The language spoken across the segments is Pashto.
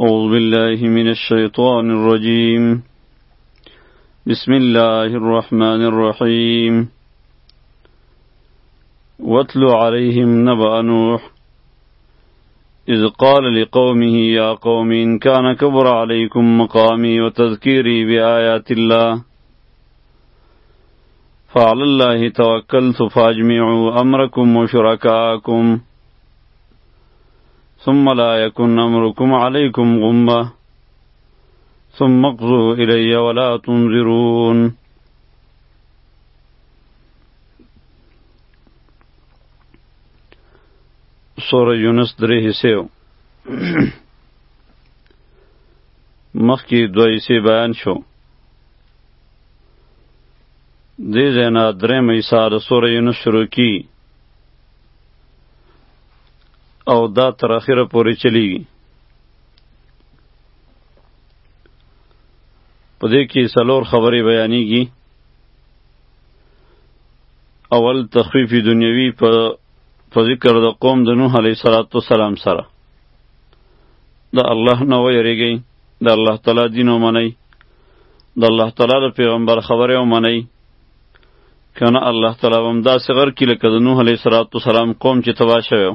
أعوذ بالله من الشيطان الرجيم بسم الله الرحمن الرحيم واتل عليهم نبأ نوح إذ قال لقومه يا قوم إن كان كبر عليكم مقامي وتذكيري بآيات الله فعلى الله توكلت فاجمعوا أمركم وشركاءكم ثم لا يكن امركم عليكم غمه ثم اقضوا الي ولا تنظرون سوره یونس درې حصے و مخکې دوه حصې بیان شو دې ځای نه درېیمه حصه د سوره یونس شروع کیږي او دا تر اخره پورې چلیږي په دې کې څلور خبرې بیانېږي اول تخفیف دنیوي په په ذکر د قوم د نوح علیه صلوات و سلام سره د الله نه ویریږئ د الله تعالی دین ومنئ د الله تعالی د پیغمبر خبره ومنئ کنه الله تعالی هم دا صغر کی لکه د نوح علیه صلوات و سلام قوم چې تبا شوی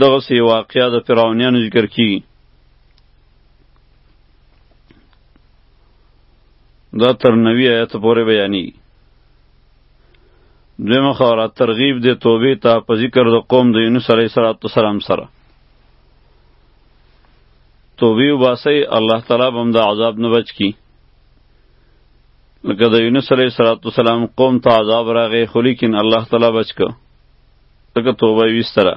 دغه سی واقعیا د فرعونانو ذکر کی دا تر نوی آیت پورې بیانی دویمه خبره ترغیب د توبې ته په ذکر د قوم د یونس علیه السلام سره توبه وباسئ الله تعالی به هم د عذاب نه بچ کړي لکه د یونس علیه السلام قوم ته عذاب راغی خو لیکن الله تعالی بچ که لکه توبه یې ویستله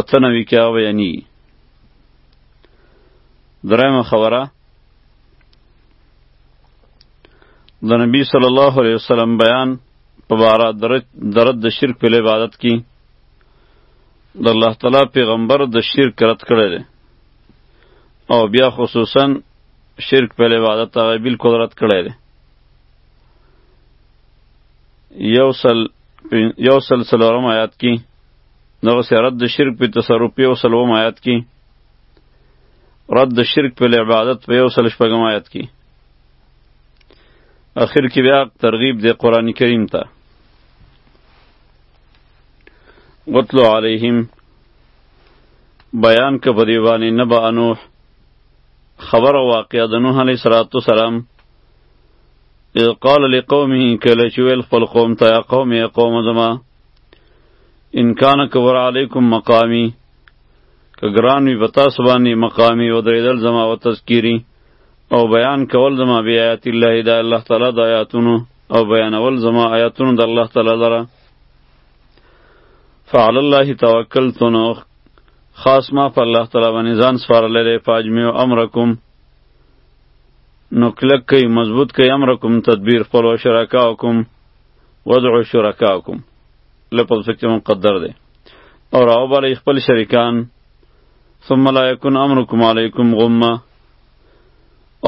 اته نوي کې هغه بیانېږي درېیمه خبره د نبی صلی الله علیه وسلم بیان په باره درد د شرک په عبادت کې د الله تعالی پیغمبر د شرک رد کړی دی او بیا خصوصا شرک په عبادت هغه بالکل رد کړی دی یو سل یو سل څلورم آیات کې دغه سره رد د شرک په تصرف په یو سلوم آیات کې رد د شرک په عبادت په یو سل شپږم آیات کې اخر کې بیا ترغیب دی قرآن کریم ته وتلو علیهم بیان که په دیوانی نبا نوح خبر او واقعه د نوح علیه السلام اذ قال لقومه کله چې ویل خپل قوم ته یا قوم یا قوم زما ان کان کور علیکم مقامی که ګران وي په تاسو باندې مقامی ودرېدل زما و تذکیری او بیان کول زما بی آیات الله دا الله تعالی د آیاتونو او بیانول زما آیاتونو د الله تعالی لره فعل الله توکلت نو خاص ما په الله تعالی باندې ځان سپارلې دی پاجمی او امرکم نو کلک کوي مضبوط کوي امرکم تدبیر خپل او شرکاکم وضع شرکاکم لپس فکر مقدر دی او راو بالا خپل شریکان ثم لا یکن امرکم علیکم غمه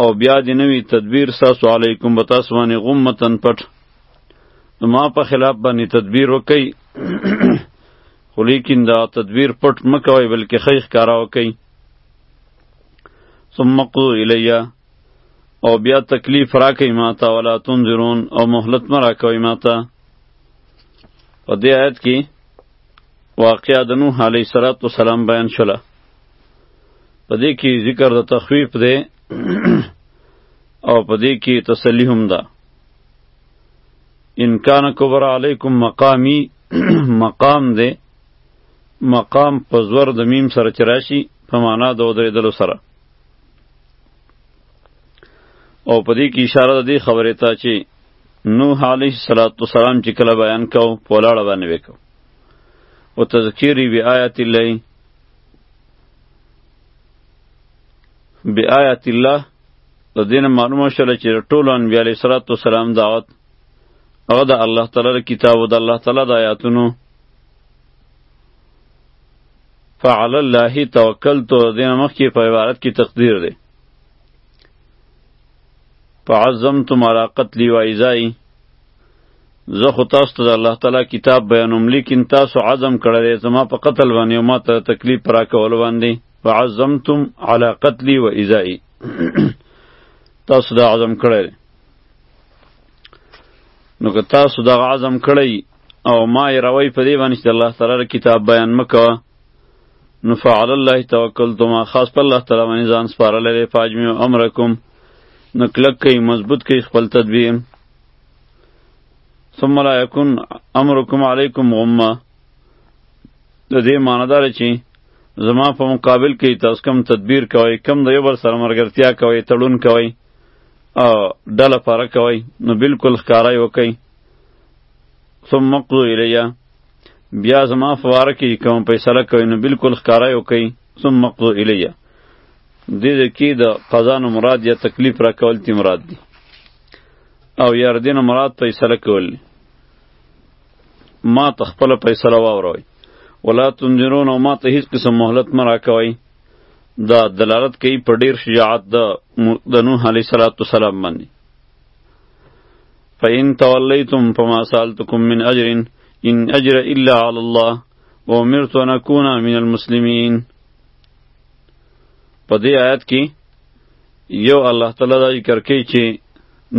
او بیا دی نوی تدبیر ساسو علیکم به تاسو باندې غمتن پټ ما په خلاف باندې تدبیر وکي خو لیکن دا تدبیر پټ مکوي بلکې خیخ کارا وکي ثم قو الیا او بیا تکلیف راکې ماته ولا تنذرون او مهلت مرا کوي ماته په دې آیت کې واقعا د نوح علیه السلام بیان شوله په دې کې ذکر د تخویف دی او په دې کې تسلی هم ده ان کان کبر علیکم مقامی مقام دی مقام په زور د میم سره چې راشي په معنا د ودرېدلو سره او په دې کې اشاره ده دې خبرې ته چې نوح علیه السلام چې کله بیان کو په ولاړه باندې وکړو او تذکیری بی آیات الله بآیات الله د دین معلومه شوه چې ټول انبیاء علیه الصلاۃ والسلام دعوت هغه د الله تعالی د کتاب او د الله تعالی د آیاتونو فعلى الله توکلت دین مخکې په عبارت کې تقدیر دی فعظمت مراقت لی وایزای زه خو تاسو ته د الله تعالی کتاب بیانوم لیکن تاسو عزم کړی زما په قتل باندې او ما ته تکلیف را کول باندې وعزمتم علی قتلی و ایزائی تاسو دا عزم کړی نو که تاسو دا عزم کړی او ما یې روی په دې باندې چې الله تعالی کتاب بیان مکوه نو فعل الله توکلت ما خاص په الله تعالی باندې ځان سپارلې فاجمی امرکم نو کلک کوي مضبوط کوي خپل تدبیر ثم لا يكون امركم عليكم غمه د دې معنی دار چې زما په مقابل کې تاسو کم تدبیر کوئ کم د یو بل سره مرګرتیا کوئ تړون کوئ او ډله پاره کوئ نو بالکل ښکارای وکئ ثم مقضو الیا بیا زما فوار کې کوم فیصله کوي نو بالکل ښکارای وکئ ثم مقضو الیا دې کې د قضا نو مراد یا تکلیف را کول تی مراد دی او یاردین مراد فیصله کول ما ته خپل فیصله واوروي ولا تنذرون او ما ته هیڅ قسم مهلت نه راکوي دا دلالت کوي په ډیر شجاعت د د نوح علی صلوات والسلام باندې فإن تولیتم فما سألتكم من اجر ان اجر الا على الله وامرت ان اكون من المسلمين په دې آیت کې یو الله تعالی دا ذکر کوي چې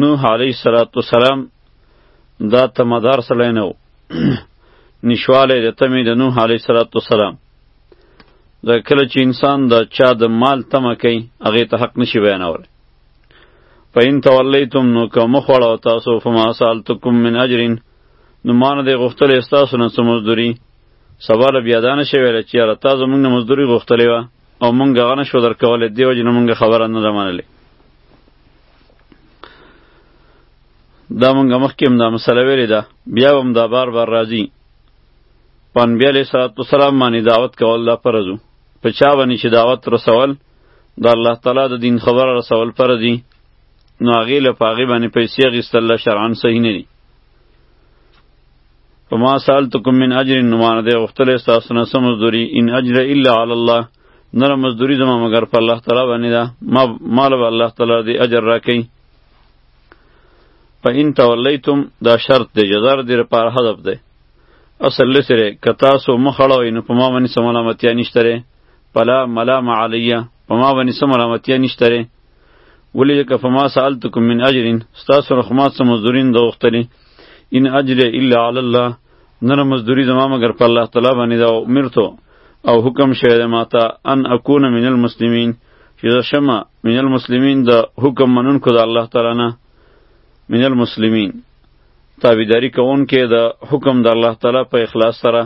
نوح علیه الصلاۃ والسلام دا تمدار سړی نه و نشواله د تمې د نوح علیه الصلاۃ والسلام دا کله چې انسان د چا د مال تمه کوي هغه ته حق نشي بیانولی فإن تولیتم نو که مخ وړو تاسو فما سالتکم من اجر نو مان دې غوښتل استاسو نه څه مزدوري سوال بیا دانه شوی چې را تاسو موږ نه مزدوري غوښتلې وه او مونږ هغه نه شو درکولی دې وجې نه مونږ خبره نه ده منلې دا مونږ مخکې هم دا مسله ویلې ده بیا به هم دا بار بار راځي په انبیا علیه صلات وسلام باندې دعوت کول دا فرض و په چا باندې چې دعوت رسول د الله تعالی د دین خبره رسول فرض دي نو هغې له په هغې باندې پیسې اخیستل شرعا صحیح نه دي فما سالتکم من اجر نوانه دی غختل تاسو نه سم مزدوری ان اجر الا علی الله نره مزدوری زما مگر په الله تعالی باندې ده ما مال به الله تعالی دی اجر راکې فإن تولیتم دا شرط دی جزار دی پر حذف دی اصل لسره که تاسو مخړوي نو په ما باندې سملامتیا نشته پلا ملام علیه په ما باندې سملامتیا نشته ولی یک فما سالتکم من اجر تاسو نه خما څه مزدوري نه غوښتلې ان اجر الا علی الله نه مزدوري زما مگر په الله تعالی باندې دا امرته او حکم شوی دی ماته ان اکون من المسلمین چې زه شمه من المسلمین د حکم منونکو د الله تعالی نه من المسلمین تابعداري کوونکې د حکم د الله تعالی په اخلاص سره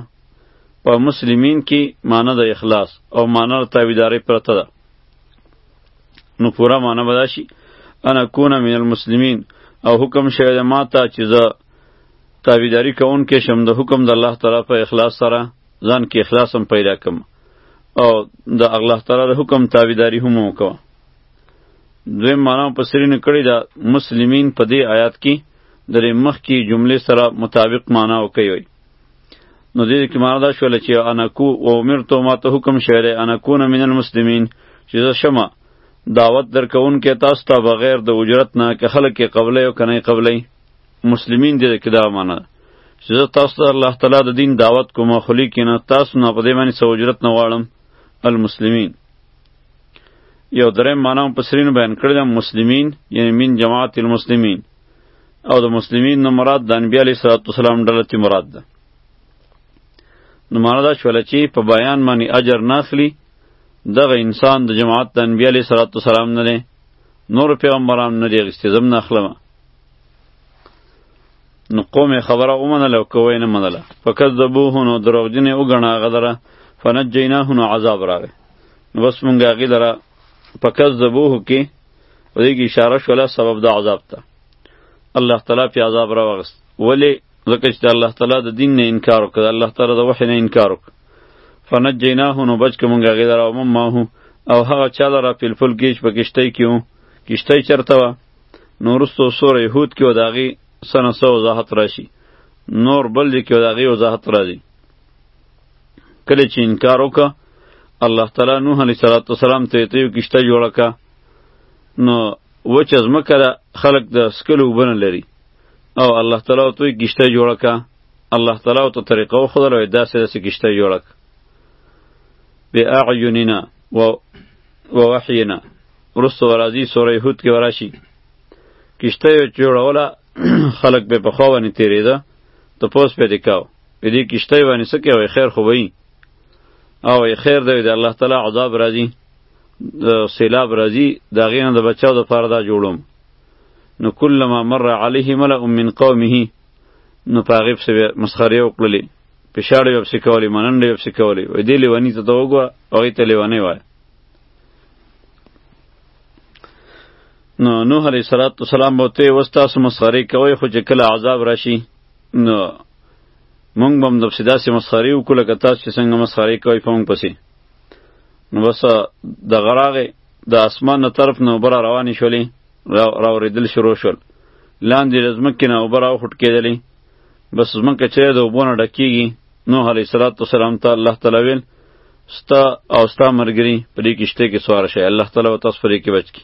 په مسلمین کې معنی د اخلاص او معنی د تابعداري پرته ده نو پورا معنی به دا شي انا کونه من المسلمین او حکم شوی دی ما ته چې زه تابعداري کوونکی شم د حکم د الله تعالی په اخلاص سره ځان کې اخلاص هم پیدا کړم او د الله تعالی د حکم تابعداري هم وکړم دویم معنا په سرینه کړی دا مسلمین په دې آیات کې درې مخکې جملې سره مطابق معنا وکوي نو دې کې معنا دا شول چې انا کو او امر ته ما ته حکم شوی دی انا کو من المسلمین چې زه شمه دعوت درکون کې تاسو ته بغیر د اجرت نه که خلک کې قبلې او کنه قبلې مسلمین دې کې دا معنا چې زه تاسو ته الله تعالی د دین دعوت کوم خو لیکن تاسو نه په دې باندې سو اجرت نه واړم المسلمین یو درې معنا په سرین بیان کړل مسلمین یعنی من جماعت المسلمین او د مسلمین نه مراد د انبیاء علیه الصلاة والسلام ډله تی مراد ده نو معنا دا شوله چې په بیان باندې اجر ناخلی دغه انسان د جماعت د انبیاء علیه الصلاة والسلام نه دی نور پیغمبران نه دی اخیستی زم نه اخلمه نو قوم خبره ومنله او که ویې نه منله فکذبوه نو دروغجن یې وګڼه هغه لره فنجیناه نو عذاب راغی نو بس مونږ هغې لره فکذبوه کې په دې کې اشاره شوله سبب د عذاب ته الله تعالی په عذاب را وغست ولی ځکه چې الله تعالی د دین نه انکار وکړ الله تعالی د وحی نه انکار وکړ فنجیناه نو بچ کوم غیر او مم ماهو او هغه چا لره پلفل کیش په کشتۍ کیو کشتۍ چرته و نورستو سور یهود کیو داغي سنه سو وضاحت راشي نور بل دی کیو داغي وضاحت راځي کله چې انکار وکړه الله تعالی نوح علیه السلام ته یو کشته جوړه کړه نو وچ از مکه ده خلق د سکلو وبنه لري او الله تعالی تو کشته جوړه کا الله تعالی تو طریقه خو دلوي داسې داسې کشته جوړه کا بی اعیننا و و وحینا ورستو ورازی سوره یهود کې وراشي کشته جوړوله خلق به په خو باندې تیریده ته پوس په دکاو په دې کشته باندې سکه وي خیر خو وي او خیر دی د الله تعالی عذاب راځي سیلاب راځي د هغې نه د بچاو دپاره دا جوړوم نو کلما مر علیه ملأ من قومه نو په هغې پسې بیا مسخرې وکړلې پېشاړې یې پسې کولې مننډې یې پسې کولې وایي دې لیوني ته ته وګوره هغې ته لیونی وایه نو نوح علیه صلات وسلام به ته اوس تاسو مسخرې کوئ خو چې کله عذاب راشي نو مونږ به هم دپسې داسې مسخرې وکړو لکه تاسو چې څنګه مسخرې کوئ په مونږ پسې نو بس د غراغه د اسمان نه طرف نه اوبه را روانې شولې راورېدل شروع شول لاندې د ځمکې نه اوبه راوخوټ کېدلې بس ځمکه چې د اوبو نه ډکېږي نوح علیه صلات وسلام ته الله تعالی ویل ستا او ستا مرګري په دې کشته کې سوار شي الله تعالی تاسو پرې کې بچ کی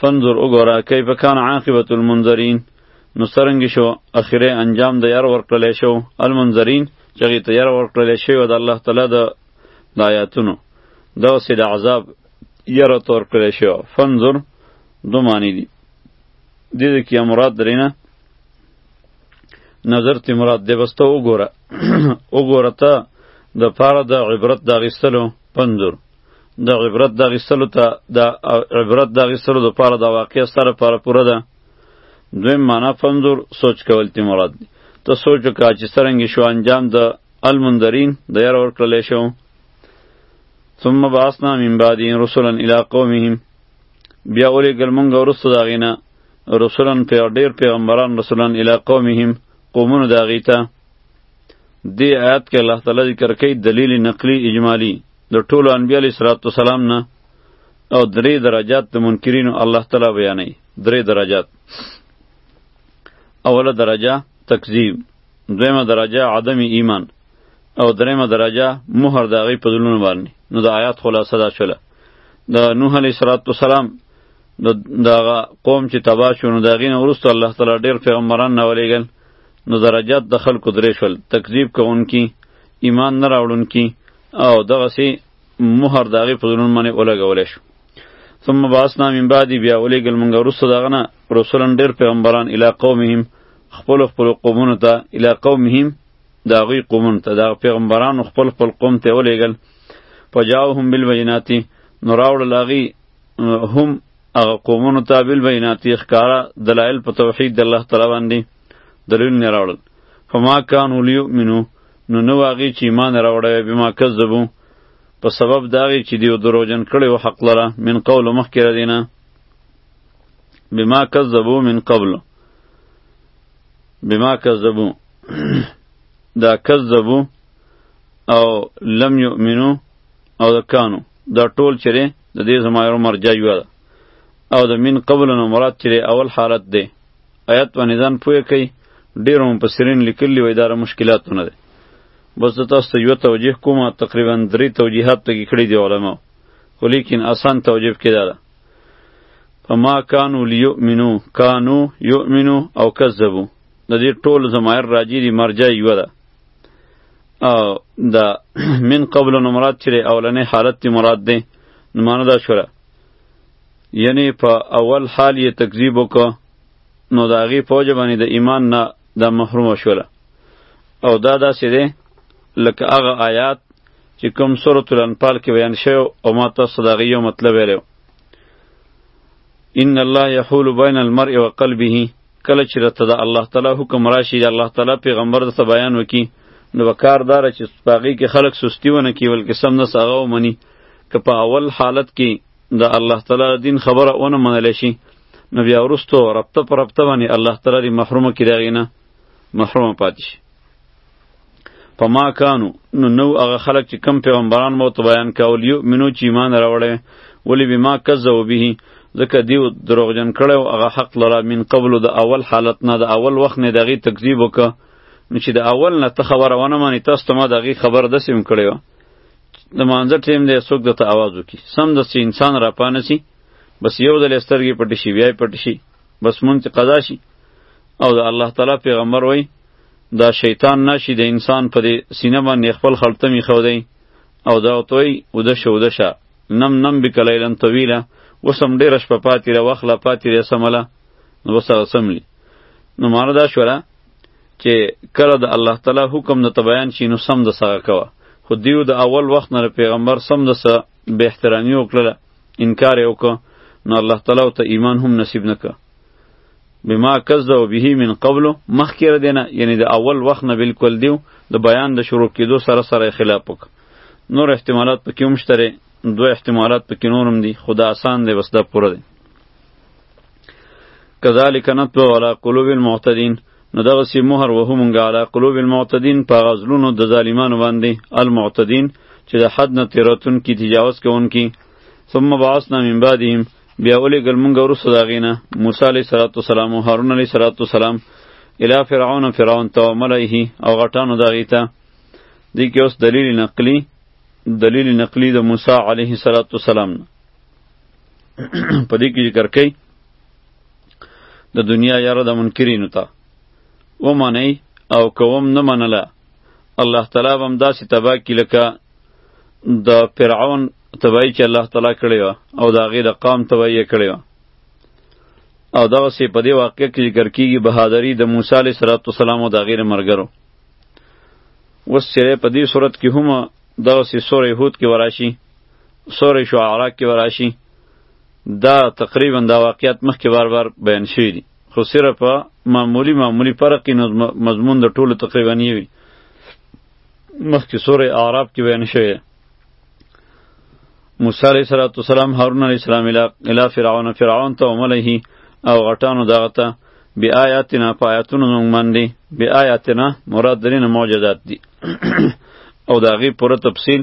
فنظر وګوره کیف کان عاقبت المنذرین نو سرنګ شو اخیره انجام د یار ورکړل شو المنذرین چې غی ته یار ورکړل شو د الله تعالی د د آیاتونو دا سه د عذاب یره تور کړی شو فنظر دو معنی دي د دې کې مراد درینه نظر تی مراد دی بس ته وګوره وګوره ته د پاره د عبرت د غیستلو پنځور د عبرت د غیستلو ته د عبرت د غیستلو لپاره د واقع سره پر پوره ده دویم معنا فنزور سوچ کول تی مراد دی ته سوچ وکړه چې څرنګه شو انجام د المنذرین د یار ور کړل شو ثم بعثنا من بعد رسلا الى قومهم بیا ولې ګل مونږ ورسره دا غینه رسلا په ډیر پیغمبران رسلا الى قومهم قومونو دا غیته دی آیات کې الله تعالی ذکر کوي دلیل نقلی اجمالی د ټولو انبیاء علیه السلام نه او درې درجات د منکرینو الله تعالی بیانوي درې درجات اوله درجه تکذیب دویمه درجه عدم ایمان او دریمه درجه مهر د هغې په زړونو باندې نو د آیات خلاصه دا شوله د نوح علیه السلام د دغه قوم چې تباه شو نو د هغې نه وروسته الله تعالی ډېر پیغمبران راولېږل نو درجات د خلکو درې شول تکذیب کوونکي ایمان نه راوړونکي او دغه سي مهر داغه په زړه باندې ولګول شو ثم باسنا من بعد بیا ولېګل مونږ وروسته دغه نه رسولن ډېر پیغمبران الی قومهم خپل خپل قومونو ته الی قومهم دا غوی قومونو ته دا پیغمبران خپل خپل قوم ته ولېګل پجاوهم بالبینات نو راوړل هغه هم هغه قومونو ته بالبینات ښکارا دلایل په توحید د الله تعالی باندې دلیل نه راوړل فما کانوا لیؤمنو نو نو هغه چې ایمان راوړی به ما کذبو په سبب داغي چې دیو دروژن کړي او حق لره من قول مخکره دینه بما کذبوا من قبل بما کذبوا دا کذبوا او لم یؤمنو او دا کانو دا ټول چره د دې زمایرو مرجع یو او د من قبل نو مراد چره اول حالت دی آیات باندې ځان پوه کړئ ډېرو مفسرین لیکلي وایي دا له مشکلاتو نه دی بس زه تاسو ته یوه توجیه کوم تقریبا درې توجیهات پکې کړي دي علما خو لیکن اسان توجیه پکې دا ده په ما کانو لیؤمنو کانو یؤمنو او کذبو د دې ټول ضمایر راجی دي مرجع یوه ده او دا من قبل نو مراد چې اولنې حالت دی مراد دی نو معنی دا شوله یعنی په اول حال یې تکذیب وکړ نو د هغې په وجه باندې د ایمان نه دا محرومه شوله او دا داسې دی لکه هغه آیات چې کوم سورة الانفال کې بیان شوی او ما تاسو د هغې یو مطلب ویلی ان الله یحول بین المرء و قلبه کله چې راته د الله تعالی حکم راشي د الله تعالی پیغمبر درته بیان وکړي نو به کار دار چې په هغې کې خلک سستی ونه کړي بلکې سم نه هغه ومني که په اول حالت کې د الله تعالی دین خبره ونه منل شي نو بیا ورستو ربطه پر ربطه باندې الله تعالی دی محروم کړي دغه نه محروم پاتې شي په ما کانو نو نو هغه خلک چې کم پیغمبران مو ته بیان کول یو منو چې ایمان راوړې ولی به ما کذب به ځکه دیو دروغجن کړو هغه حق لره من قبل د اول حالت نه د اول وخت نه دغه تکذیب وکړه نو چې د اول نه ته خبره ونه مانی تاسو ته ما دغه خبر دسیم کړو د مانځه ټیم دی څوک د ته आवाज وکي سم د سي انسان را پانه سي بس یو د لسترګي پټ شي بیا پټ شي بس مونږ ته قضا شي او د الله تعالی پیغمبر وای دا شیطان ناشي د انسان په دې سینه باندې خپل خلطه می خو دی او دا توي وده شو وده شه نم نم بکلیلن طویله وسم ډیر شپه پاتې را وخلا پاتې را سمله نو وسره سملی نو ماردا شولا چې کله د الله تعالی حکم نه بیان شي نو سم د سره کوه خو دیو د اول وخت نه پیغمبر سم د سره به احترامی وکړه انکار یې وکړ نو الله تعالی ته ایمان هم نصیب نکړ بما کذب به من قبل مخکې ردینه یعنی د اول وخت نه بالکل دیو د بیان د شروع کېدو سره سره خلاف وک نور احتمالات پکې هم شته دوه احتمالات پکې نورم دي خدا آسان دی بس دا پوره دی کذالک نطبع علی قلوب المعتدین نو دغه سی مهر وه مونږه علی قلوب المعتدین په غزلونو د ظالمانو باندې المعتدین چې د حد نه تیراتون کی تجاوز کوونکی ثم بعثنا من بعدهم بیا ولې ګل مونږ ورسره داغینه موسی علیه السلام او هارون علیه السلام الی فرعون فرعون تو ملایه او غټانو داغیته دی کې اوس دلیل نقلی دلیل نقلی د موسی علیه السلام په دې کې ذکر کوي د دنیا یاره د منکرینو ته ومنئ او کوم نه منله الله تعالی به هم داسې تباه کړي لکه د فرعون تباهي چې الله تعالی کړې وه او د هغې د قام تباهي یې کړې وه او دغسې په دې واقع کې ذکر کیږي بهادري د موسی علیه صلات وسلام او د هغې د ملګرو اوس چې په دې صورت کې هم دغسې سورې هود کې وراشي سورې شعرا کې وراشي دا تقریبا دا واقعیت مخکې بار بار بیان شوی دي خو صرف معمولی معمولی فرق کې مضمون د ټولو تقریبا یې وي مخکې سورې اعراف کې بیان شوی موسی علیه صلوات والسلام هارون علیه السلام الی فرعون فرعون ته وملهی او غټانو دغه ته بی آیاتنا په آیاتونو موږ باندې بی آیاتنا مراد درین معجزات دي او دا غي پوره تفصیل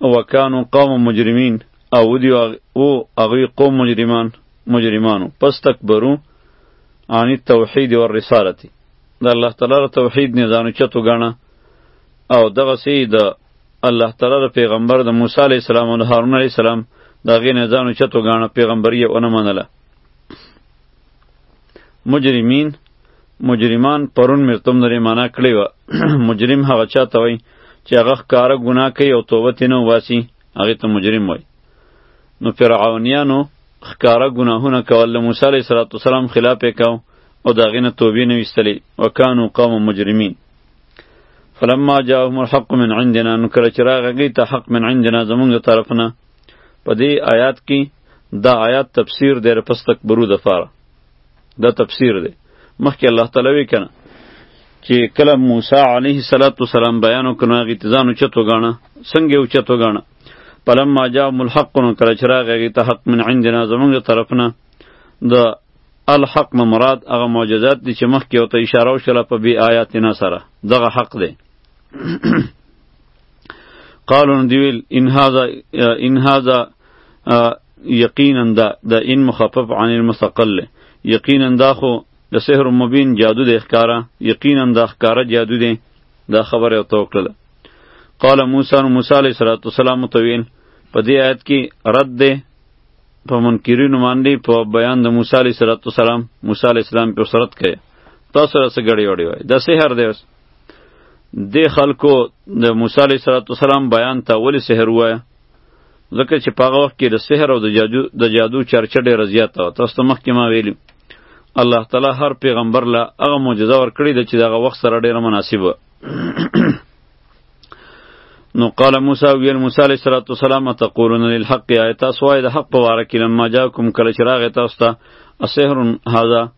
وکانو قوم مجرمین او دی او هغوی قوم مجرمان مجرمانو پس تکبرو عن التوحید و الرسالتی د الله تعالی را توحید نه ځانو چتو غاڼه او دغه سی د الله تعالی را پیغمبر د موسی علی السلام او هارون علی السلام دغه نه ځانو چتو غاڼه پیغمبري ونه منله مجرمین مجرمان پرون مرتم درې معنا کړې و مجرم هغه چا ته وای چې هغه ښکاره ګناه کوي او توبه ترې نه وباسي هغې ته مجرم وای نو فرعونیانو ښکاره ګناهونه کول د موسی علیه صلات وسلام خلاف یې کو او د هغې نه توبې نه ویستلې وکانو قوم مجرمین فلما جاءهم الحق من عندنا نو کله چې راغی ته حق من عندنا زمونږ د طرف نه په دې آیات کې دا آیات تفسیر دی پس تکبرو د فاره دا تفسیر دی مخکې الله تعالی وی کنه چې کله موسی علیه السلام بیان وکړ هغه تزان چتو غاڼه څنګه یو چتو غاڼه پلم ما جاء ملحق نو کله چې راغی ته حق من عندنا زمونږ طرفنا د الحق نه مراد هغه معجزات دي چې مخکې او ته اشاره وشله په بی آیاتنا سره دغه حق دی قالو نو دیویل ان هاذا ان هاذا یقینا دا د ان مخفف عن المثقل یقینا دا خو د سحر مبین جادو د ښکارا یقینا دا ښکارا جادو دی دا خبره او توکل قال موسی نو موسی علیہ الصلوۃ والسلام تویل په دې آیت کې رد ده په منکرینو باندې په بیان د موسی علیه السلام موسی علیه السلام په سرت کړي تاسو سره څه غړي وړي وای د سحر دی د خلکو د موسی علیه السلام بیان ته ولې سحر وایه ځکه چې په هغه وخت کې د سحر او د جادو د جادو چرچه ډېره زیاته وه تاسو ته مخکې ما ویلي الله تعالی هر پیغمبر له هغه معجزه ورکړې ده چې د هغه وخت سره ډېره مناسب وه نو قال موسی ویل موسی علیه السلام تقولون للحق آیه تاسو وایئ د حق په واره کې لما جاکم کله چې راغی تاسو ته اسحر هذا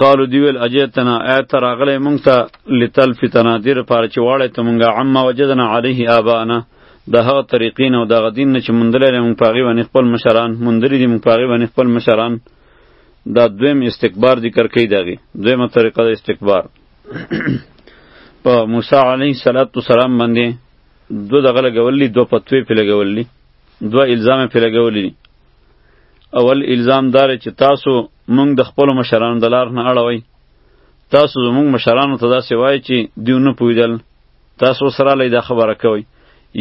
قالو دی ویل اجیتنا ایت راغلی مونږ ته لتل فتنا دیر پاره چې واړی ته مونږه عما وجدنا علیه آبانا د هغه طریقې نه او د هغه دین نه چې مونږ لري مونږ پاغي باندې خپل مشران مونږ لري دي مونږ پاغي باندې خپل مشران دا دویم استکبار ذکر کوي داغي دویمه طریقه د استکبار په موسی علیه صلوات و سلام باندې دو دغه لګولې دو پتوې په لګولې دو الزام په لګولې اول الزام دار چې تاسو مونږ د خپل مشرانو د لار نه اړوي تاسو زمونږ مشرانو ته داسې وایي چې دیو نه پویدل تاسو سره لای دا خبره کوي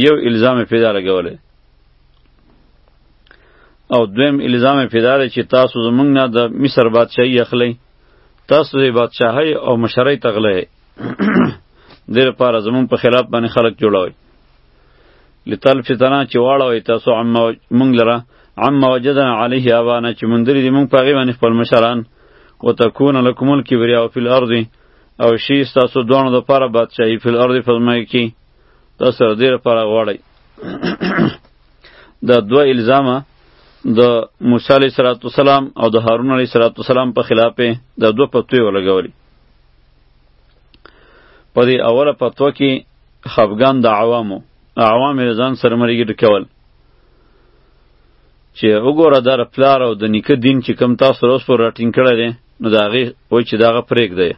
یو الزام پیدا لګولې او دویم الزام پیدا لري چې تاسو زمونږ نه د مصر بادشاہي اخلي تاسو د بادشاہي او مشرۍ تغلې دیر پاره زمونږ په خلاف باندې خلک جوړوي لتلفتنا چې واړوي تاسو عما مونږ لره عما وجدنا علیه آبانا چې مندري دي مونږ په هغې باندې خپل مشران وتکون لکم الکبریا فی الارض او شي ستاسو دواړو دپاره بادشاهي فی الارض په ځمکه کې تاسو سره دې لپاره غواړئ دا دوه الزامه د موسی علیه السلام او د هارون علیه السلام په خلاف دا دوه پتوې ولګولې په دې اوله پتوه کې خفګان د عوامو عوام یې ځان سره مرګي ډکول چې وګوره در پلار او د نیکه دین چې کم تاسو روس پر راټینګ کړی دی نو د هغې وایي چې د هغه پرېږدی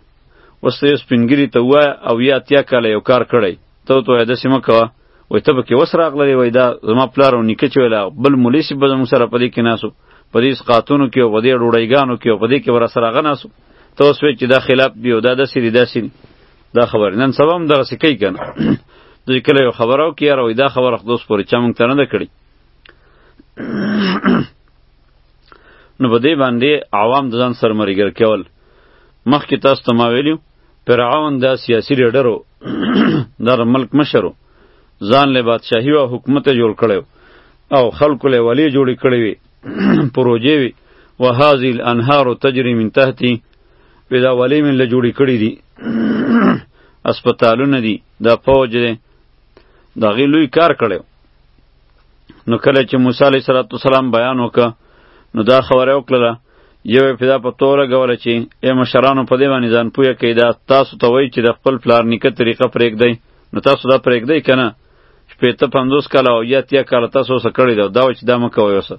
اوس ته یو سپینګري ته ووایه او یا اتیا کاله یو کار کړی ته ورته وایه داسې مه کوه وایي ته پکې اوس راغلی وایي دا زما پلار او نیکه چې ویله بل مولي صاحب به زموږ سره په دې کې ناسو په دې اسقاتونو کې او په دې ډوډۍ ګانو کې او په دې کې به راسره هغه ناسو ته اوس وایي چې دا خلاف دی او دا داسې دی داسې دی دا خبر نن سبا هم دغه سکی کنه دوی کله یو خبرو کې یاره وای دا خبره خدوس پورې چا مونږ ته نه ده کړې نو په دې باندې عوام د ځان سره مریګر کول مخکې تاسو ته ما ویلي فرعون دا سیاسي لیډر و دا ملک مشر و ځان له بادشاهي او حکومت جوړ کړی او خلکو له ولې جوړې کړې وي پروژې وي وهذه الانهار تجري من تحتي وی دا ولی من له جوړی کړی دي اسپیتالونه دي دا فوج دی دا غی لوی کار کړو نو کله چې موسی علیه السلام بیان وکړ نو دا خبره وکړه یو پیدا په توره غوړه چې ای مشرانو په دی باندې ځان پوهه کړئ دا تاسو ته وایي چې د خپل پلار نیکه طریقه پرېږدئ نو تاسو دا پرېږدئ که نه شپېته پنځوس کاله او یا تیا کاله تاسو اوسه کړی دا دا چې دا مه کوئ اوسه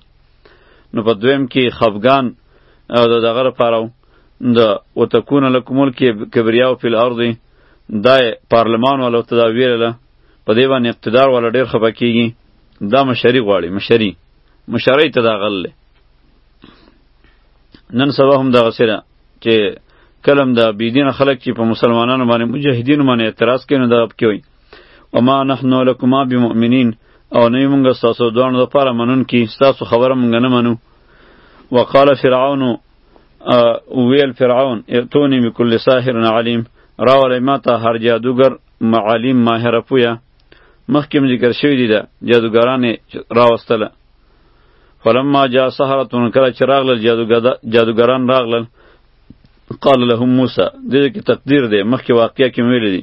نو په دویم کې خفګان او د دغه لپاره د وتکون لکم الکبریا فی الارض دا پارلمان ولو ته دا ویله په دې باندې اقتدار ولا ډیر خپه کیږي دا مشری غواړي مشری مشری ته دا غل نن سبا هم دغه سره چې کلم د بيدین خلک چې په مسلمانانو باندې مجاهدین باندې اعتراض کوي نو دا کوي وما نحن لكما بمؤمنين او نه مونږ ستاسو دوه لپاره منون کی ستاسو خبره مونږ نه منو وقال فرعون ویل فرعون اتونی بكل ساحر علیم راولې ماته هر جادوګر معلم ماهر پویا مخکې ذکر شوی دی دا جادوګران راوستله فلما جاء سحرتون کله چې راغلل جادوګران راغلل قال لهم موسی دې کې تقدیر دی مخکې واقعیا کې ویل دي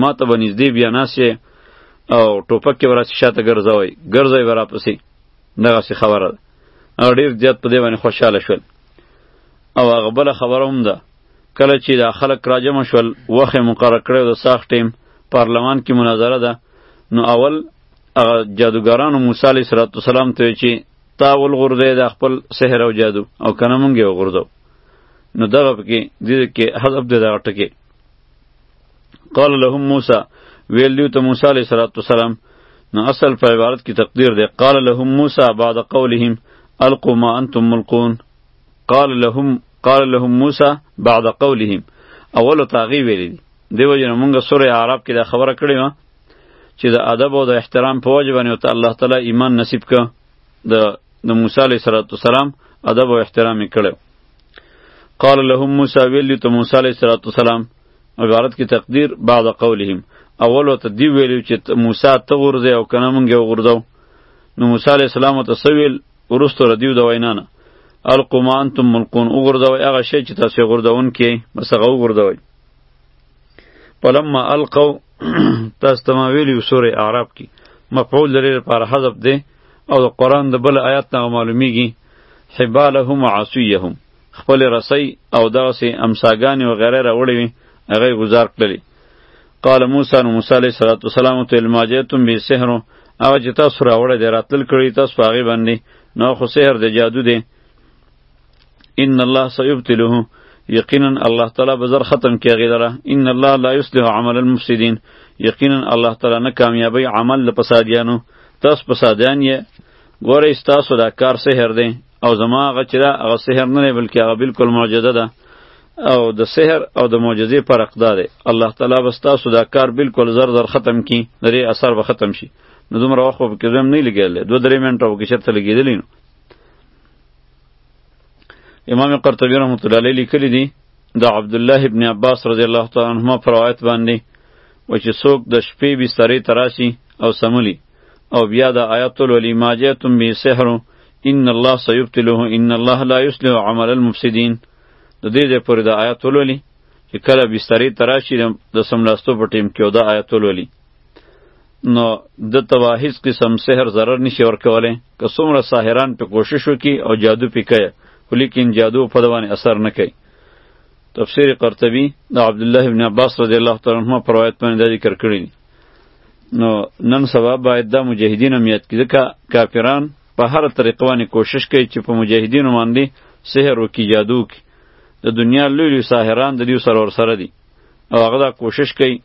ما ته به نږدې بیا ناست یې او ټوپک یې به راسې شاته ګرځوئ ګرځوئ به راپسې دغسې خبره ده هغه ډېر زیات په دې باندې خوشحاله شول او هغه بله خبره هم ده کله چې دا خلک راجمع شول وخت یې مقرر کړی د ساخ ټیم پارلمان کې مناظره ده نو اول هغه جادوګرانو موسی علیه السلام ته چې تا ولغورځی د خپل سحر او جادو او کنه مونږ یې وغورځو نو دغه پکې دې کې حذف دی دغه ټکی قال لهم موسی ویل دیو ته موسی علیه السلام نو اصل په عبارت کې تقدیر دی قال لهم موسی بعد قولهم القوا ما انتم ملقون قال لهم قال لهم موسی بعد قولهم اول تاغي ویل دي دیو جن مونږ سوره عرب کې دا خبره کړې و چې د ادب او د احترام په وجه باندې ته الله تعالی ایمان نصیب ک د د موسی علیه السلام ادب او احترام کړو قال لهم موسی ویلی ته موسی علیه السلام عبارت کی تقدیر بعد قولهم اول ته دی ویلی چې موسی ته غورځي او کنه مونږ یو غورځو نو موسی علیه السلام ته سویل ورستو ردیو د وینا نه القوا ما انتم ملقون وغورځوئ هغه شی چې تاسو یې غورځوونکي بس هغه وغورځوئ فلما القوا تاسو ته ما ویلي سورې اعراف کې مفعول لري لپاره حذف دی او د قرآن د بل آیات نه معلومیږي حبالهم وعصیهم خپل رسی او دغسې امساګانې و غیره راوړې وي هغه گزار کړلې قال موسی نو موسی علیه صلوات والسلام ته الماجتم به سحر هغه چې تاسو راوړی دی راتلل کړی تاسو په هغې باندې نو خو سحر دی جادو دی ان الله سيبتله یقینا الله تعالی به زر ختم کی هغې لره ان الله لا یصلح عمل المفسدین یقینا الله تعالی نه کامیابی عمل د فسادیانو تاسو فسادیان یې ګورئ ستاسو دا کار سحر دی او زما هغه چې دا هغه سحر نه دی بلکې هغه بلکل معجزه ده او د سحر او د معجزې فرق دا دی الله تعالی به ستاسو دا کار بلکل زر زر ختم کی د دې اثر به ختم شي نو دومره وخت به کې زم نه لګېدلی دوه درې منټه به کې چېرته لګېدلی نو امام قرطبی رحمت الله علیه لیکلی دی د عبد الله ابن عباس رضی الله تعالی عنهما پر روایت باندې و چې څوک د شپې بسترې تراشي او سملی او بیا د آیات الولی ماجتم به سحر ان الله سيبتله ان الله لا يصلح عمل المفسدين د دې د پر د آیات الولی چې کله بسترې تراشي د سملاستو په ټیم کې او د آیات الولی نو د تواهیز قسم سحر ضرر نشي ورکولی که څومره ساحران په کوشش وکي او جادو پې کوي خو لیکن جادو په دوانې اثر نه کوي تفسیر قرطبی د عبد الله ابن عباس رضی الله تعالی عنہ پر روایت باندې ذکر کړی نو نن سبا باید د مجاهدین هم یاد کړي کا کافران په هر طریقه باندې کوشش کوي چې په مجاهدینو باندې سحر وکي جادو وکي د دنیا لوی لوی ساحران د دې سره ور سره دي او هغه دا کوشش کوي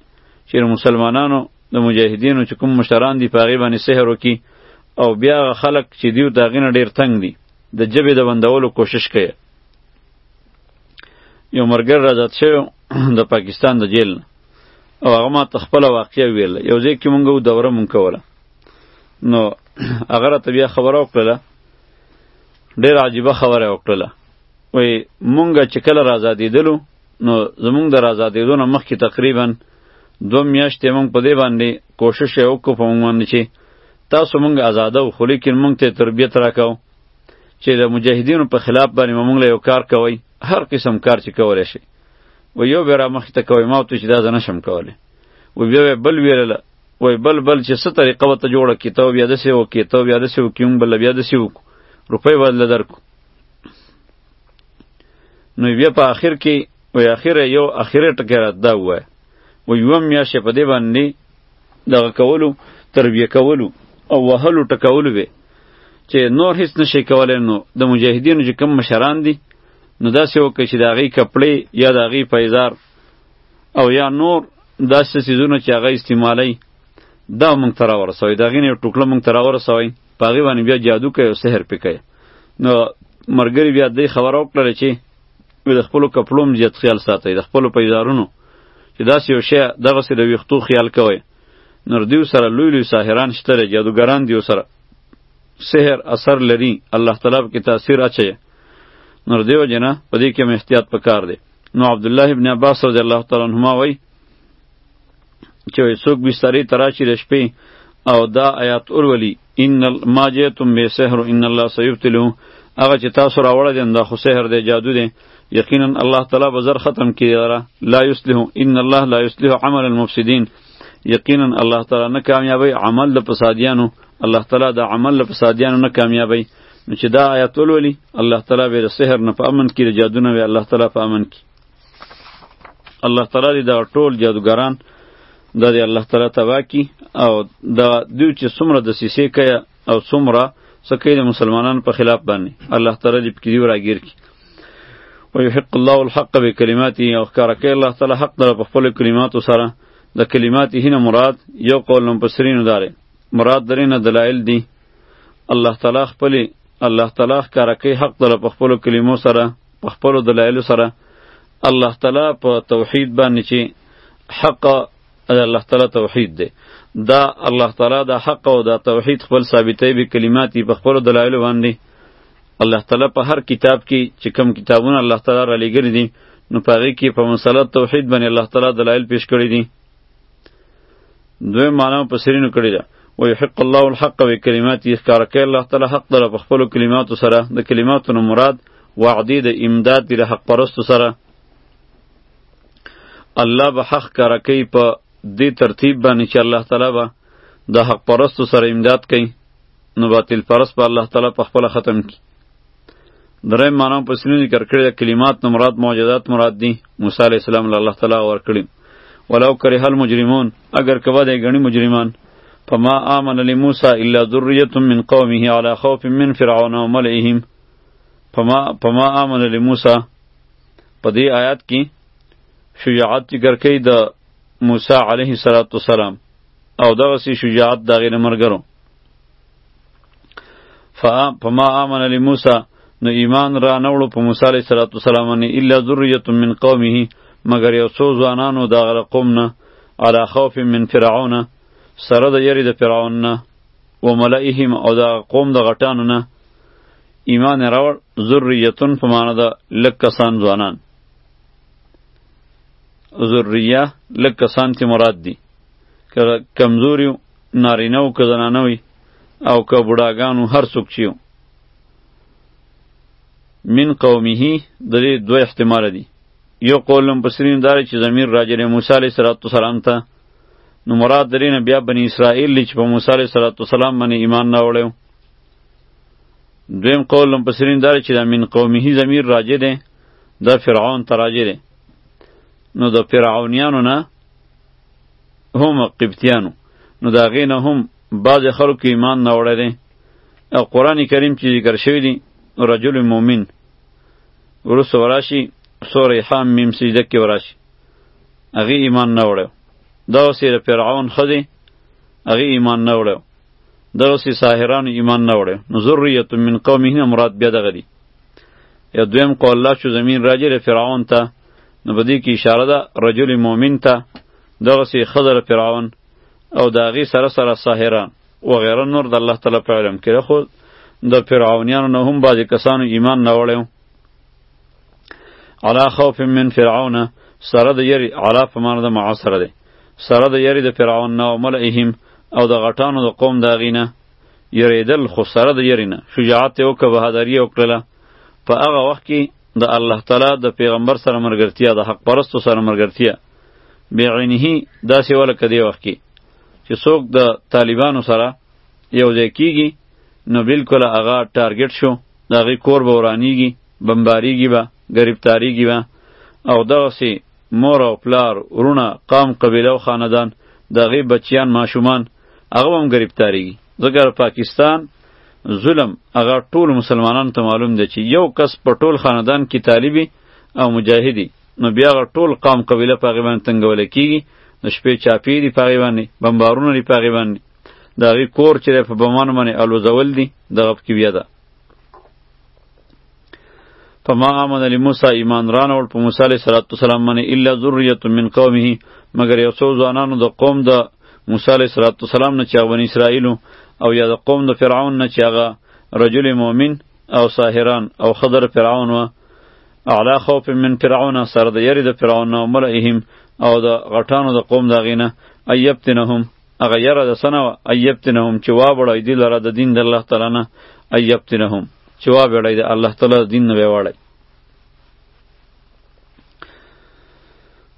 چې مسلمانانو د مجاهدینو چې کوم مشران دي په هغې باندې سحر وکړي او بیا هغه خلک چې دیو د هغې نه ډېر تنګ دي د ژبې د بندولو کوشش کوي یو مرګر را زیات شوی د پاکستان د جیل او هغه ما ته خپله واقعه ویله یو ځای کې مونږ دوره مونږ کوله نو هغه راته بیا خبره وکړله ډېره عجیبه خبره یې وکړله وایي مونږ چې کله را ازادېدلو نو زمونږ د آزادېدو نه مخکې تقریبا دوه میاشتې مونږ په دې باندې کوشش یې وکړو په مونږ باندې چې تاسو مونږ آزادو خو لیکن مونږ ته تربیت راکاو چې د مجاهدینو په خلاف باندې مونږ له یو کار کوي هر قسم کار چې کولی شي و یو بیا را مخې ته کوی ما ورته چې دا زه نشم کولی و بیا به بل ویرله وای بل بل چې څه طریقه ورته جوړه کړي ته بیا داسې وکړي ته بیا داسې وکړي موږ به له بیا داسې وکړو روپۍ به درله درکړو نو بیا په آخر کې وی آخر یو آخر ټکی را دا وای و یو میاشت په دې باندې دغه کولو تربیه کولو او وهلو ټکولو به چې نور هیڅ نشي کولای نو د مجاهدینو چې کم مشران دي نو داسې وکړي چې د هغې کپړې یا د هغې پیزار او یا نور داسې څیزونه چې هغه استعمالوي دا مونږ ته راورسوئ د هغې نه یو ټوکړه مونږ ته راورسوئ په هغې باندې بیا جادو کوي او سحر پې کوي نو مرګري بیا دې خبره وکړله چې د خپلو کپړو هم زیات خیال ساتئ د خپلو پیزارونو چې داسې یو شی دغسې د ویښتو خیال کوئ نور دیو سره لوی لوی ساحران شته لري جادوګران دیو سره سحر اثر لري الله تعالی په کې تاثیر اچي نور دیو جنا په دې کې هم احتیاط پکار دی نو عبد الله ابن عباس رضی الله تعالی عنهما وایي چې څوک بسترې ته راشي د شپې او دا آیات اورولي ان ما جئتم به سحر ان الله سيبتلو هغه چې تاسو راوړل دي دا خو سحر دی جادو دی یقینا الله تعالی به زر ختم کړي را لا یصلح ان الله لا یصلح عمل المفسدين یقینا الله تعالی نه کامیابی عمل د فسادیانو الله تعالی د عمل د فسادیانو نه کامیابی نو چې دا آیات ولولي الله تعالی به د سحر نه په امن کې د جادو نه وي الله تعالی په امن کې الله تعالی دې دا ټول جادوګران د دې الله تعالی تبا کی او دا دوی چې څومره د سیسې کیا او څومره سکه د مسلمانانو په خلاف باندې الله تعالی دې پکې دی راګیر کی ويحق الله الحق بكلماته او ښکار کوي الله تعالی حق در په خپل کلماتو سره د کلمات هینه مراد یو قول نم پسرین داره مراد درینه دلایل دی الله تعالی خپل الله تعالی ښکار کوي حق در په خپل کلمو سره په خپل دلایل سره الله تعالی په توحید باندې چې حق الله تعالی توحید دی دا الله تعالی دا حق او دا توحید خپل ثابتې به کلمات په خپل دلایل باندې الله تعالی په هر کتاب کې چې کوم کتابونه الله تعالی را لګری دي نو پاره کې په مسله توحید باندې الله تعالی دلایل پیش کړی دي دوی معنا په سرینو کړی ده و یحق الله الحق و کلمات یې ښکار کوي الله تعالی حق در په خپل کلماتو سره د کلماتو نو مراد وعده د امداد دی حق پرستو سره الله به حق کار کوي په دې ترتیب باندې چې الله تعالی به د حق پرستو سره امداد کوي نو باطل پرست به الله تعالی په خپل ختم کی درې معنی په سینې ذکر کړی د کلمات نه مراد معجزات مراد دي موسی علی السلام له الله تعالی ورکړي ولو کرهه المجرمون اگر کبه د غنی مجرمان فما آمن لموسی الا ذریه من قومه على خوف من فرعون وملئهم فما فما آمن لموسی په دې آیات کې شجاعت ذکر کوي د موسی علیه السلام او دغه سی شجاعت دغه مرګرو فما آمن لموسی نو ایمان را نوړو په موسی علیه السلام باندې الا ذریه من قومه مگر یو څو ځوانانو د غره قوم نه علی خوف من فرعون سره د یری د فرعون نه و ملئهم او د قوم د غټانو نه ایمان راوړ ذریتون په معنا د لک کسان ځوانان ذریه لک کسان تی مراد دی کمزوری نارینه او که زنانه وي او که بوډاګانو هر څوک چې یو من قومه د دې دوه احتمال دي یو قول هم پسرین دار چې ضمیر راجع له موسی علیه السلام ته نو مراد درې نه بیا بنی اسرائیل لچ په موسی علیه السلام باندې ایمان نه وړو دویم قول هم پسرین دار چې د من قومه ضمیر راجع دی د فرعون تراجع دی نو د فرعونیانو نه هم قبطیانو نو دا غینه هم بعض خلکو ایمان نه وړی دی او قرآن کریم چې ذکر شوی دی رجل مؤمن ورسو وراشي سوره حم میم سجده کې وراشي هغه ایمان نه وړو دا اوسې د فرعون خدي هغه ایمان نه وړو دا اوسې ساحران ایمان نه وړو نو ذریه من قومه مراد بیا دغه دی یا دویم قول الله چې زمین راجر فرعون ته نو په دې کې اشاره ده رجل مؤمن ته دغسې خضر فرعون او د هغې سره سره ساحران وغیره نور د الله تعالی په علم کې خو د فرعونیانو نه هم بعضې کسانو ایمان نه وړی علا خوف من فرعون سره د یری علا په معنی د معا سره دی سره د یری د فرعون نه او ملئهم او د غټانو د قوم د هغې نه یریدل خو سره د یری نه شجاعت یې وکړه بهادري یې وکړله په هغه وخت کې د الله تعالی د پیغمبر سره مرګرتیا د حق پرستو سره مرګرتیا بعینه داسې ولا کدی وخت کې چې څوک د طالبانو سره یو ځای کیږي نو بالکل هغه ټارګټ شو د هغې کور به ورانیږي بمباریږي به ګرفتاریږي به او دغسې مور او پلار ورونه قام قبیله او خاندان د هغې بچیان ماشومان هغه هم ګرفتاریږي ځکه پاکستان ظلم هغه ټول مسلمانانو ته معلوم دی چې یو کس په ټول خاندان کې طالبي او مجاهدي نو بیا هغه ټول قام قبیله په هغې باندې تنګولی کېږي د شپې چاپې دي په هغې باندې بمبارونه دي په هغې باندې د هغې کور چې دی په بمانو باندې الوځول دي دغه پکې بیا ده فما آمن لموسی ایمان رانوړ په موسی علیه السلام باندې الا ذریه من قومه مگر یو څو ځوانانو د قوم د موسی علیه السلام نه چې هغه بني اسرائیلو او یا د قوم د فرعون نه چې هغه رجل مؤمن او ساحران او خضر فرعون و اعلی خوف من فرعون سره د یری د فرعون نه ملئهم او د غټانو د قوم دغینه ایبتنهم هغه یره د سنه وه ایبتنهم چې وابړی دی لره د دین د الله تعالی نه ایبتنهم چې وابړی د الله تعالی د دین نه ویواړی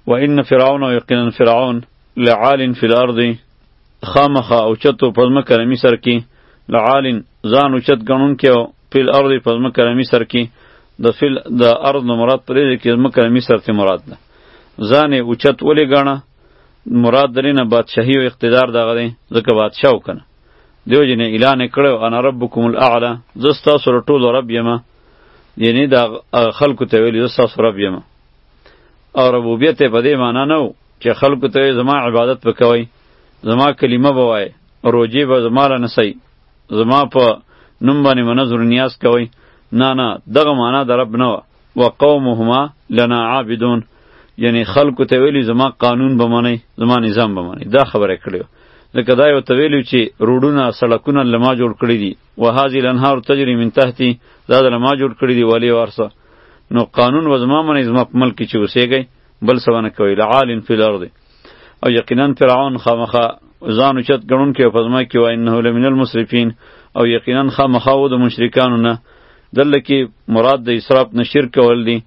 و ان فرعون او یقینا فرعون لعال فی الارض خامخا او چتو پزما کرمی سر کی لعال ځان او چت غنون کې او فی الارض پزما کرمی سر کی د فل د ارض مراد پرې کې زما کرمی سر ته مراد ده ځان او چت ولې غنه مراد درینه بادشاهي او اقتدار دغه دی ځکه بادشاه وکنه دیو جن اعلان کړو انا ربکم الاعلى زستا سره ټول رب یما یعنی دا خلکو ته ویل زستا سره رب یما او ربوبیت په دې معنی نه چې خلکو ته زما عبادت وکوي زما کلمه بوای روجی به زما را نسی زما په نوم باندې منظور نیاز کوي نه نه دغه معنی د رب نه وقومهما لنا عابدون یعنی خلکو ته ویلی زما قانون به منی زما نظام به منی دا خبره کړیو لکه دا یو تویلو چې روډونه سړکونه لما جوړ کړی دي وهذه الانهار تجری من تحتی دا د لما جوړ کړی دی ولی ورسه نو قانون و زما منی زما په ملک کې چې اوسېږي بل څه ونه کوي لعالن فی الارض او یقینا فرعون خامخه ځان اوچت ګڼونکی او په ځما کې وای انه لمن المسرفین او یقینا خامخه و د مشرکانو نه دلته کې مراد د اسراف نه شرک کول دي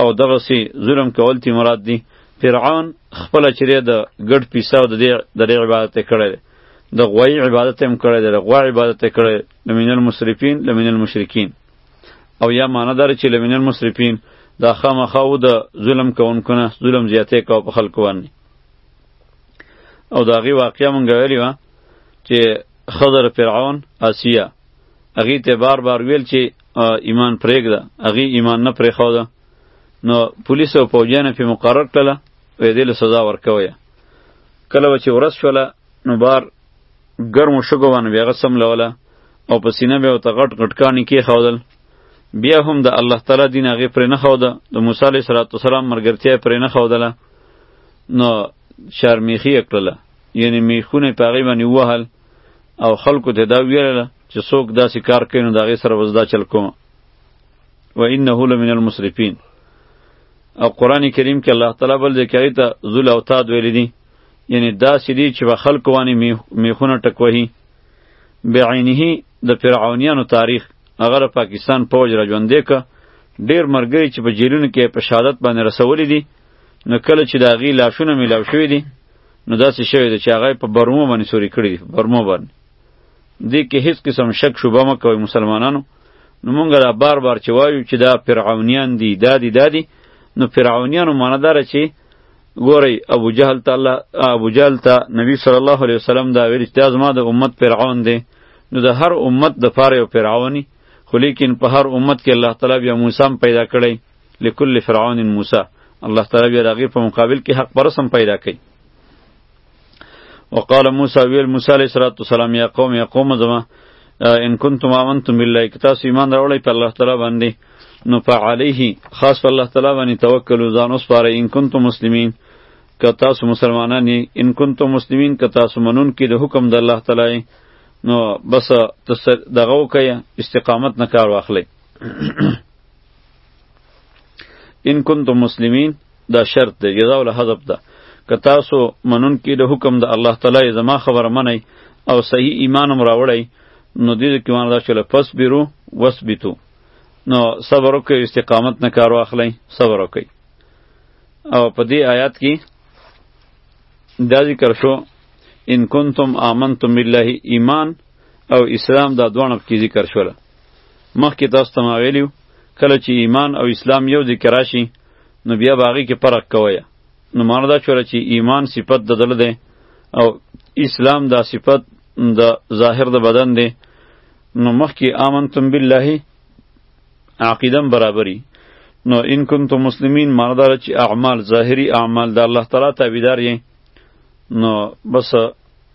او دغه سي ظلم کول تی مراد دي فرعون خپل چیرې د ګډ پیسو د دې د عبادت کړي د غوی عبادت هم کړي د غوا عبادت کړي لمن المسرفین لمن المشرکین او یا معنی دار چې لمن المسرفین دا خامخا و د ظلم کوونکو نه ظلم زیاتې کو په خلکو باندې او دا غي واقعیا مونږ ویلی و چې خضر فرعون اسیا هغې ته بار بار ویل چې ایمان پرېږده هغې ایمان نه پرېښوده نو پولیس او پوجیانه پې مقرر کړله وې دې له سزا ورکوی کله به چې ورځ شوله نو بار ګرمو شګو باندې بیا هغه څملوله او په سینه به یې ورته غټ غټ کاڼي کېښودل بیا هم د الله تعالی دین هغې پرې نه ښوده د موسی علیه صلات وسلام ملګرتیا یې پرې نه ښودله نو شرمیخي یې کړله یعنې میخونه یې په هغې باندې ووهل او خلکو ته دا ویله چې څوک داسې کار کوي نو د هغې سره به زه دا چل کوم و انه لمن المسرفین او قرآن کریم کې الله تعالی بل ځای کې هغې ته ذل اوتاد ویلی دي یعنی داسې دي چې به خلکو باندې میخونه ټکوهي بعینه د فرعونیانو تاریخ هغه د پاکستان پوج را ژوندې که ډیر مرګري چې په جیلونو کې په شهادت باندې رسولې دي نو کله چې د هغې لاشونه میلاو شوي دي نو داسې شوی دی چې هغه په برمو باندې سوري کړی دی برمو باندې دې کې هیڅ قسم شک شوبه مه کوئ مسلمانانو نو مونږ دا بار بار چې وایو چې دا فرعونیان دي دا دي دا دي نو فرعونیانو معنی داره چې ګورئ ابو جهل ته الله ابو جهل ته نبی صلی الله علیه وسلم دا ویل چې دا زما د امت فرعون دی نو د هر امت د پاره یو فرعونی خو لیکن په هر امت کې الله تعالی بیا موسی پیدا کړی لکل فرعون موسی الله تعالی بیا راغی په مقابل کې حق پرسم پیدا کړي وقال موسی ویل موسی علیه السلام یا قوم یا قوم زما ان کنتم آمنتم بالله که تاسو ایمان راوړی په الله تعالی باندې نو فعلیه خاص په الله تعالی باندې توکل ځان وسپاره ان کنتم مسلمین که تاسو مسلمانان ان کنتم مسلمین که تاسو منون کې د حکم د الله تعالی نو بس دغه وکړئ استقامت نه کار واخلئ ان کنتم مسلمین دا شرط دی جزاء له حذف ده که تاسو منون کې د حکم د الله تعالی زما خبره منئ او صحیح ایمان هم راوړئ نو دې کې ونه دا چې له پس بیرو وثبتو نو صبر وکړئ استقامت نه کار واخلئ صبر وکړئ او په دې آیات کې دا ذکر شو ان کنتم آمنتم بالله ایمان او اسلام دا دواړه پکې ذکر شول مخکې تاسو ته ما ویلیو کله چې ایمان او اسلام یو ځای کې راشي نو بیا به هغې کې فرق کوی نو معنا دا شوله چې ایمان صفت د زړه دی او اسلام دا صفت د ظاهر د بدن دی نو مخکې آمنتم بالله عقیدم برابري نو ان کنتم مسلمین معنا دا چې اعمال ظاهري اعمال د الله تعالی تابعدار یې نو بس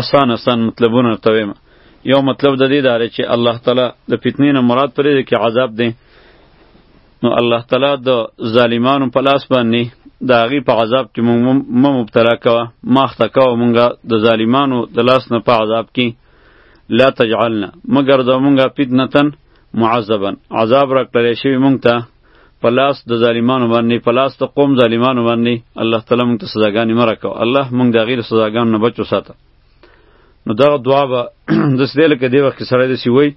اسان اسان مطلبونه درته وایم یو مطلب د دې داره چې الله تعالی د فتنې نه مراد پرې دی کې عذاب دی نو الله تعالی د ظالمانو په لاس باندې د هغې په عذاب کې مونږ مه مبتلا کوه ما اخته کوه مونږه د ظالمانو د لاس نه په عذاب کې لا تجعلنا مګر د مونږه فتنتن معذبا عذاب را کړلی شوي مونږ ته پلاس د ظالمانو باندې پلاس د قوم ظالمانو باندې الله تعالی موږ ته سزاګانې مه راکوه الله موږ د هغې د سزاګانو نه بچ وساته نو دغه دعا به داسې دی لکه دې وخت کې سړی داسې وایي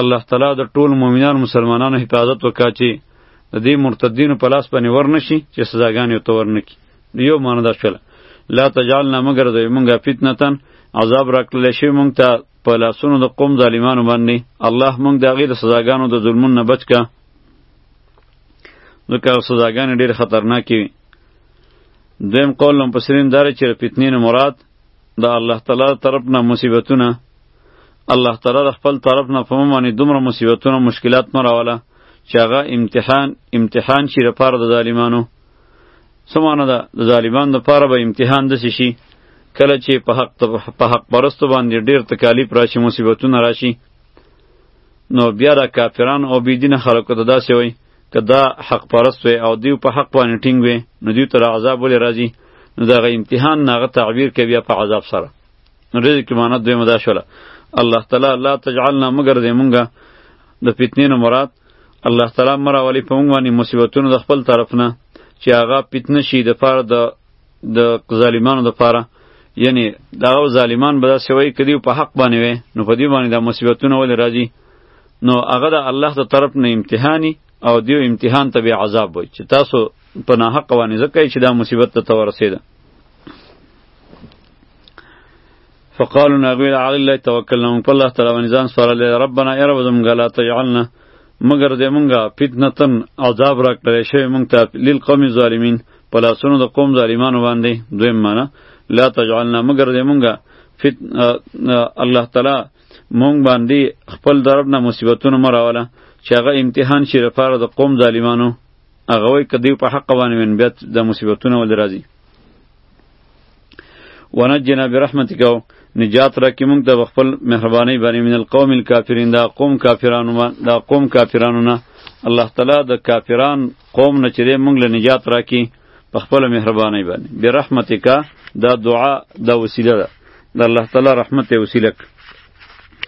الله تعالی د ټولو مؤمنانو مسلمانانو حفاظت وکړه چې د دې مرتدینو په لاس باندې ورنشي چې سزاګانې ورته ورنکړي یو معنی دا شوله لا تجعلنا مګر دوی مونږه فتنتن عذاب راکړلی شي مونږ ته په لاسونو د قوم ظالمانو باندې الله مونږ د هغې د سزاګانو د ظلمونو نه بچ که نو که سزاګانې ډېر خطرناکې وي دویم قول مفسرین داره چې فتنې نه مراد د الله تعالی طرف نه مصیبتونه الله تعالی د خپل طرف نه فهم باندې دومره مصیبتونه مشکلات نه راوله چې هغه امتحان امتحان شي لپاره د ظالمانو سمانه ده د ظالمانو لپاره به امتحان د شي کله چې په حق په حق پرستو باندې ډیر تکالیف راشي مصیبتونه راشي نو بیا دا کافران او بی دین خلکو ته داسې وای که دا حق پرست وي او دیو په حق باندې ټینګ وي نو دیو تر عذاب ولې راځي نو دا غي امتحان ناغه تعبیر کوي بیا په عذاب سره نو دې کې معنی دوی مدا شوله الله تعالی لا تجعلنا مگر دې مونږه د فتنې نه مراد الله تعالی مرا ولی په مونږ باندې مصیبتونو د خپل طرف نه چې هغه فتنه شي د پاره د د ظالمانو د پاره یعنی دا ظالمان به داسې وایي که دیو په حق باندې وي نو په دې باندې دا مصیبتونه ولې راځي نو هغه د الله د طرف نه امتحاني او دیو امتحان ته به عذاب وي چې تاسو په ناحق باندې ځکه چې دا مصیبت ته ورسېده فقالو ناغوی علی الله توکلنا مونږ په الله تعالی باندې ځان سپارلی ربنا ای رب زمونږ لا تجعلنا مګر دې مونږه فتنتن عذاب راکړی شوی مونږ ته لیل قوم ظالمین په لاسونو د قوم ظالمانو باندې دویم معنا لا تجعلنا مګر دې مونږه فت الله تعالی مونږ باندې خپل درب نه مصیبتونه مراوله چې هغه امتحان شي لپاره د قوم ظالمانو هغه وای کدی په حق باندې من بیت د مصیبتونه ول راځي ونجنا برحمتک او نجات را کی مونږ ته خپل مهرباني باندې من القوم الکافرین دا قوم کافرانو ما دا قوم کافرانو نه الله تعالی د کافران قوم نه چره مونږ له نجات را کی په خپل مهرباني باندې برحمتک دا دعا دا وسیله ده د الله تعالی رحمت وسیله